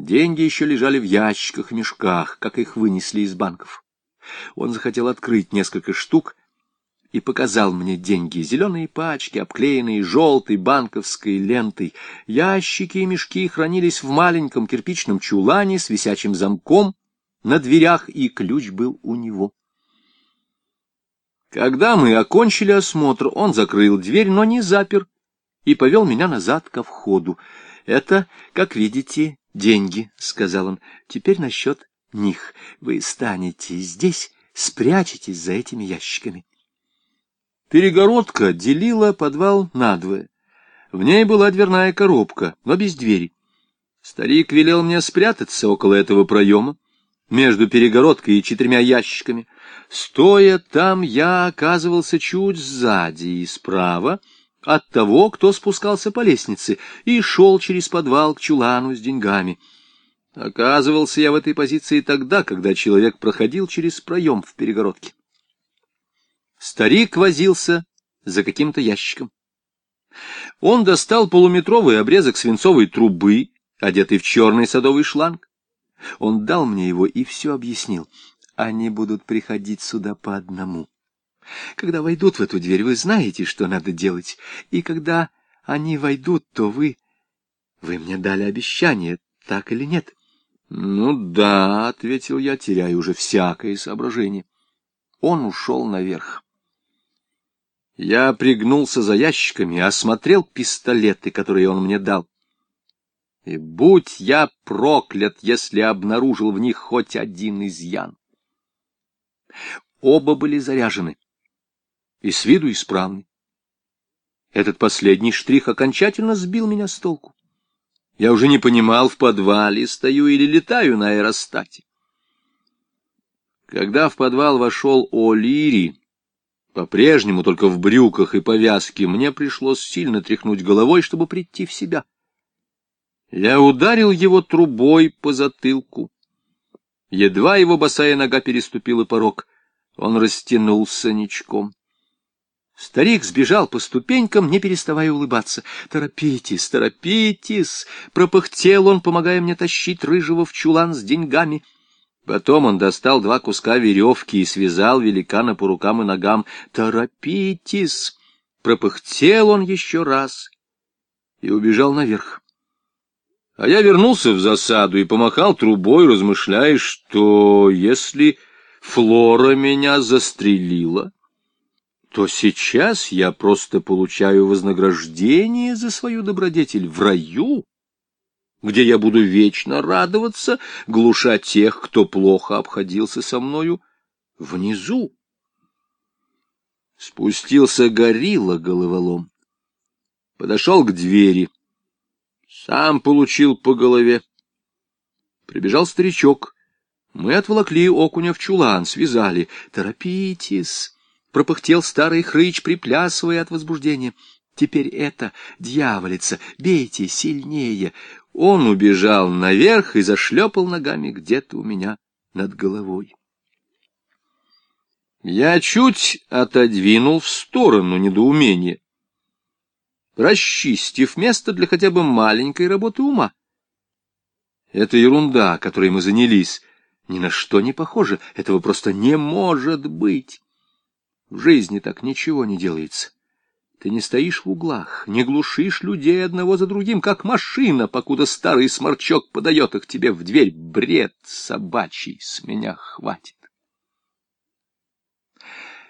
Деньги еще лежали в ящиках мешках, как их вынесли из банков. Он захотел открыть несколько штук и показал мне деньги, зеленые пачки, обклеенные желтой банковской лентой. Ящики и мешки хранились в маленьком кирпичном чулане с висячим замком на дверях, и ключ был у него. Когда мы окончили осмотр, он закрыл дверь, но не запер, и повел меня назад ко входу. «Это, как видите, деньги», — сказал он. «Теперь насчет них. Вы станете здесь, спрячетесь за этими ящиками». Перегородка делила подвал надвое. В ней была дверная коробка, но без двери. Старик велел мне спрятаться около этого проема, между перегородкой и четырьмя ящиками. Стоя там, я оказывался чуть сзади и справа от того, кто спускался по лестнице и шел через подвал к чулану с деньгами. Оказывался я в этой позиции тогда, когда человек проходил через проем в перегородке. Старик возился за каким-то ящиком. Он достал полуметровый обрезок свинцовой трубы, одетый в черный садовый шланг. Он дал мне его и все объяснил. Они будут приходить сюда по одному. Когда войдут в эту дверь, вы знаете, что надо делать. И когда они войдут, то вы... Вы мне дали обещание, так или нет? — Ну да, — ответил я, теряя уже всякое соображение. Он ушел наверх. Я пригнулся за ящиками, осмотрел пистолеты, которые он мне дал. И будь я проклят, если обнаружил в них хоть один изъян. Оба были заряжены и с виду исправны. Этот последний штрих окончательно сбил меня с толку. Я уже не понимал, в подвале стою или летаю на аэростате. Когда в подвал вошел О'Лири, по-прежнему только в брюках и повязке мне пришлось сильно тряхнуть головой, чтобы прийти в себя. Я ударил его трубой по затылку. Едва его босая нога переступила порог, он растянулся ничком. Старик сбежал по ступенькам, не переставая улыбаться. «Торопитесь, торопитесь!» — пропыхтел он, помогая мне тащить рыжего в чулан с деньгами — Потом он достал два куска веревки и связал великана по рукам и ногам. «Торопитесь!» — пропыхтел он еще раз и убежал наверх. А я вернулся в засаду и помахал трубой, размышляя, что если Флора меня застрелила, то сейчас я просто получаю вознаграждение за свою добродетель в раю где я буду вечно радоваться, глуша тех, кто плохо обходился со мною внизу. Спустился горилла головолом, подошел к двери, сам получил по голове. Прибежал старичок, мы отволокли окуня в чулан, связали. «Торопитесь!» — пропыхтел старый хрыч, приплясывая от возбуждения. «Теперь это, дьяволица, бейте сильнее!» Он убежал наверх и зашлепал ногами где-то у меня над головой. Я чуть отодвинул в сторону недоумения, расчистив место для хотя бы маленькой работы ума. Эта ерунда, которой мы занялись, ни на что не похожа. Этого просто не может быть. В жизни так ничего не делается. Ты не стоишь в углах, не глушишь людей одного за другим, как машина, покуда старый сморчок подает их тебе в дверь. Бред собачий, с меня хватит.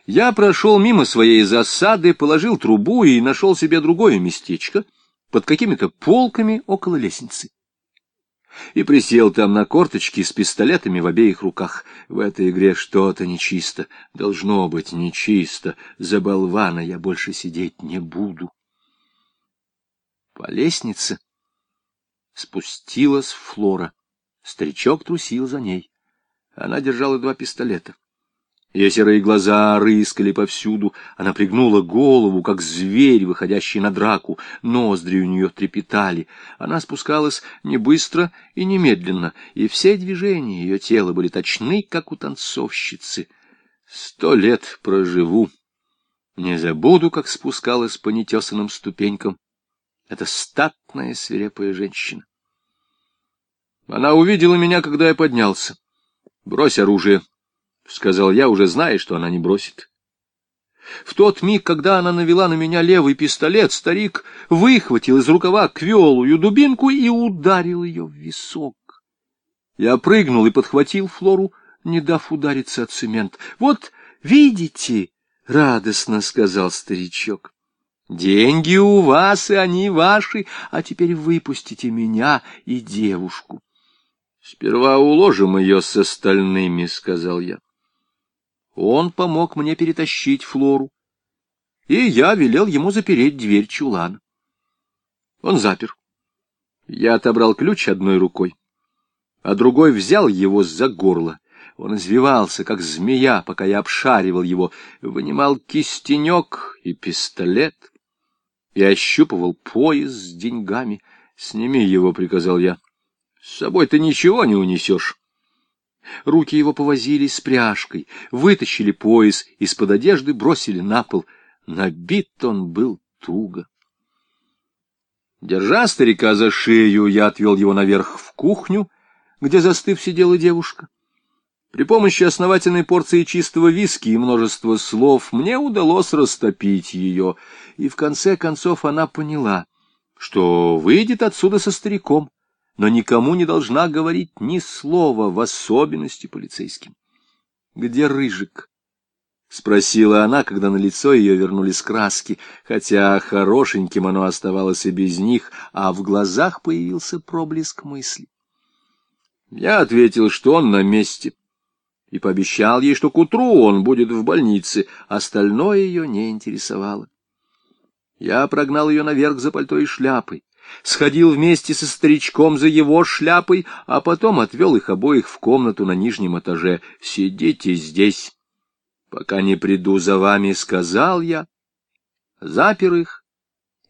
Я прошел мимо своей засады, положил трубу и нашел себе другое местечко под какими-то полками около лестницы и присел там на корточки с пистолетами в обеих руках. В этой игре что-то нечисто, должно быть нечисто. За болвана я больше сидеть не буду. По лестнице спустилась Флора. Старичок трусил за ней. Она держала два пистолета. Ее серые глаза рыскали повсюду, она пригнула голову, как зверь, выходящий на драку, ноздри у нее трепетали. Она спускалась не быстро и немедленно, и все движения ее тела были точны, как у танцовщицы. Сто лет проживу, не забуду, как спускалась по нетесанным ступенькам. Это статная свирепая женщина. Она увидела меня, когда я поднялся. «Брось оружие», — сказал я, уже зная, что она не бросит. В тот миг, когда она навела на меня левый пистолет, старик выхватил из рукава квелую дубинку и ударил ее в висок. Я прыгнул и подхватил Флору, не дав удариться от цемент. «Вот, видите?» — радостно сказал старичок. «Деньги у вас, и они ваши, а теперь выпустите меня и девушку». «Сперва уложим ее с остальными», — сказал я. Он помог мне перетащить Флору, и я велел ему запереть дверь чулана. Он запер. Я отобрал ключ одной рукой, а другой взял его за горло. Он извивался, как змея, пока я обшаривал его, вынимал кистенек и пистолет и ощупывал пояс с деньгами. «Сними его», — приказал я. «С собой ты ничего не унесешь». Руки его повозили с пряжкой, вытащили пояс, из-под одежды бросили на пол. Набит он был туго. Держа старика за шею, я отвел его наверх в кухню, где, застыв, сидела девушка. При помощи основательной порции чистого виски и множества слов мне удалось растопить ее, и в конце концов она поняла, что выйдет отсюда со стариком, но никому не должна говорить ни слова, в особенности полицейским. — Где Рыжик? — спросила она, когда на лицо ее вернулись краски, хотя хорошеньким оно оставалось и без них, а в глазах появился проблеск мысли. Я ответил, что он на месте, и пообещал ей, что к утру он будет в больнице, остальное ее не интересовало. Я прогнал ее наверх за пальто и шляпой, сходил вместе со старичком за его шляпой, а потом отвел их обоих в комнату на нижнем этаже. «Сидите здесь, пока не приду за вами», — сказал я, запер их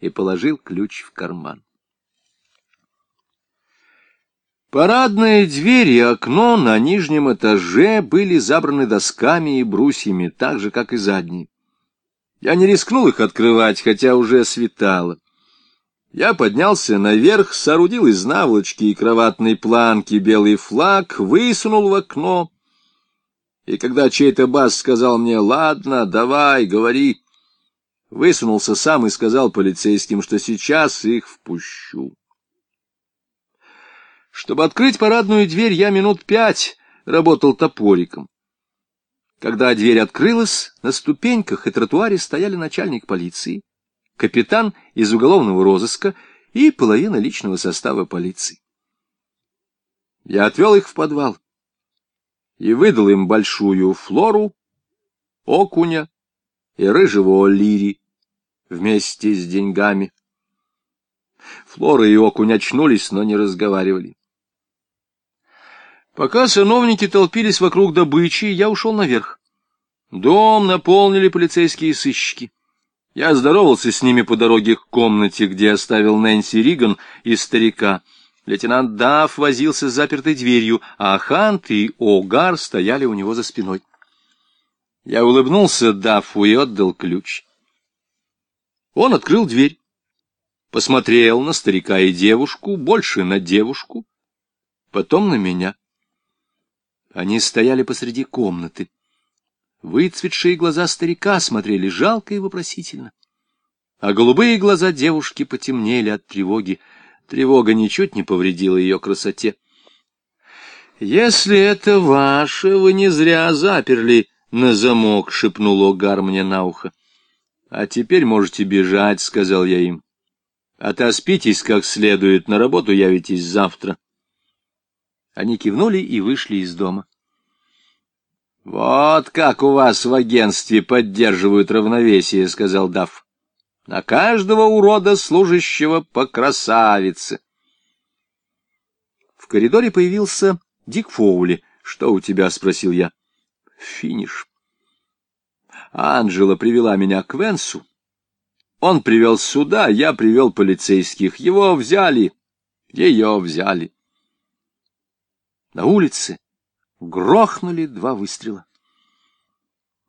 и положил ключ в карман. Парадные двери и окно на нижнем этаже были забраны досками и брусьями, так же, как и задние. Я не рискнул их открывать, хотя уже светало. Я поднялся наверх, соорудил из наволочки и кроватной планки белый флаг, высунул в окно. И когда чей-то бас сказал мне «Ладно, давай, говори», высунулся сам и сказал полицейским, что сейчас их впущу. Чтобы открыть парадную дверь, я минут пять работал топориком. Когда дверь открылась, на ступеньках и тротуаре стояли начальник полиции, капитан из уголовного розыска и половина личного состава полиции. Я отвел их в подвал и выдал им большую флору, окуня и рыжего лири вместе с деньгами. Флора и окунь очнулись, но не разговаривали. Пока сановники толпились вокруг добычи, я ушел наверх. Дом наполнили полицейские сыщики. Я здоровался с ними по дороге к комнате, где оставил Нэнси Риган и старика. Лейтенант Дафф возился с запертой дверью, а Хант и Огар стояли у него за спиной. Я улыбнулся Даффу и отдал ключ. Он открыл дверь, посмотрел на старика и девушку, больше на девушку, потом на меня. Они стояли посреди комнаты. Выцветшие глаза старика смотрели жалко и вопросительно. А голубые глаза девушки потемнели от тревоги. Тревога ничуть не повредила ее красоте. «Если это ваше, вы не зря заперли на замок», — шепнул Огар мне на ухо. «А теперь можете бежать», — сказал я им. «Отоспитесь как следует, на работу явитесь завтра». Они кивнули и вышли из дома. — Вот как у вас в агентстве поддерживают равновесие, — сказал Дафф. — На каждого урода служащего по красавице. В коридоре появился Дик Фоули. — Что у тебя? — спросил я. — Финиш. Анжела привела меня к Венсу. Он привел сюда, я привел полицейских. Его взяли, ее взяли. На улице грохнули два выстрела.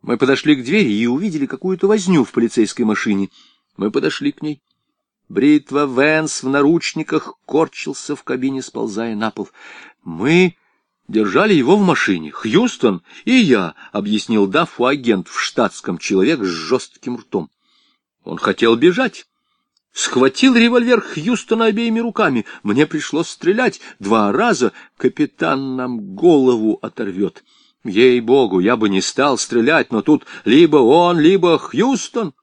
Мы подошли к двери и увидели какую-то возню в полицейской машине. Мы подошли к ней. Бритва Венс в наручниках корчился в кабине, сползая на пол. Мы держали его в машине. Хьюстон и я, — объяснил Даффу агент в штатском человек с жестким ртом. Он хотел бежать. Схватил револьвер Хьюстона обеими руками. Мне пришлось стрелять два раза. Капитан нам голову оторвет. Ей-богу, я бы не стал стрелять, но тут либо он, либо Хьюстон.